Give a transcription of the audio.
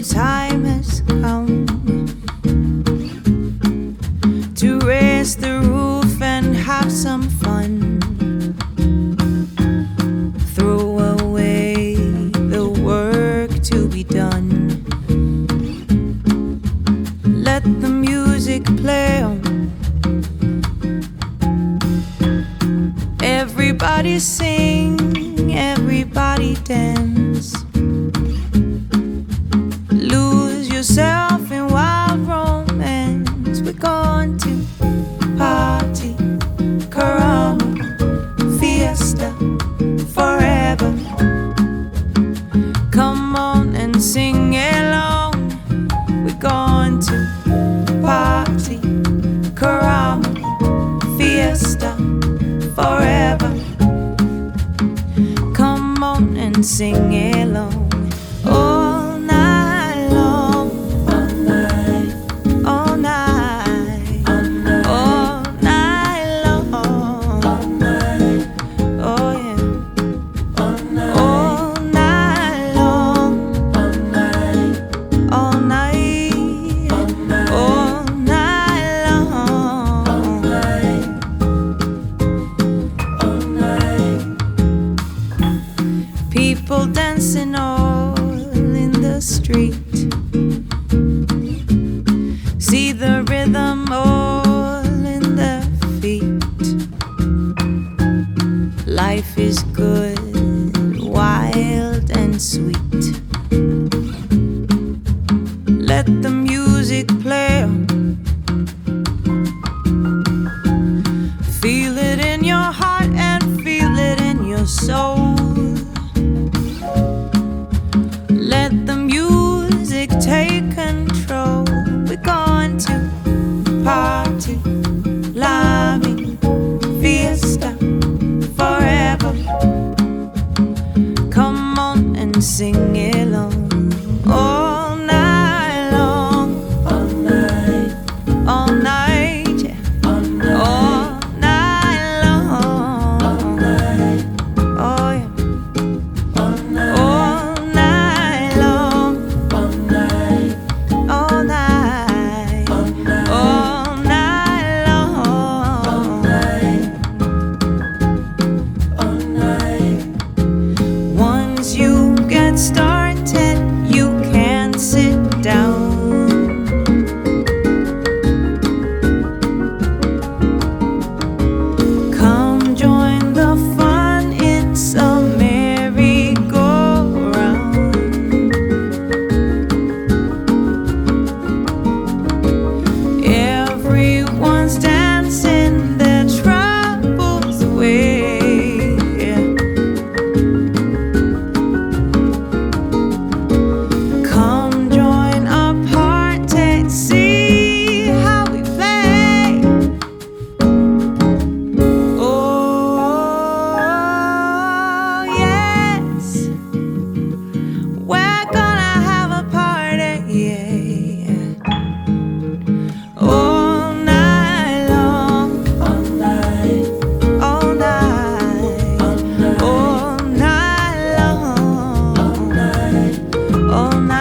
the time has come to raise the roof and have some fun. Throw away the work to be done. Let the music play on. Everybody sing, everybody dance. Sing along People dancing all in the street. sing all night.